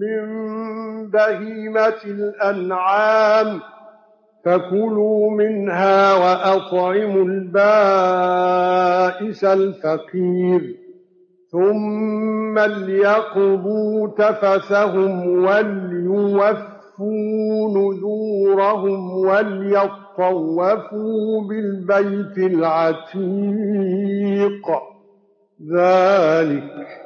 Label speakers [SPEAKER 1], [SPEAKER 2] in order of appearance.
[SPEAKER 1] مِّن بَهِيمَةِ الْأَنْعَامِ فَكُلُوا مِنْهَا وَأَطْعِمُوا الْبَائِسَ الْفَقِيرَ ثُمَّ لْيَقْضُوا تَفَثَهُمْ وَلْيُوَفُّوا نُذُورَهُمْ وَلْيَطَّوَّفُوا بِالْبَيْتِ الْعَتِيقِ. ذَلِكَ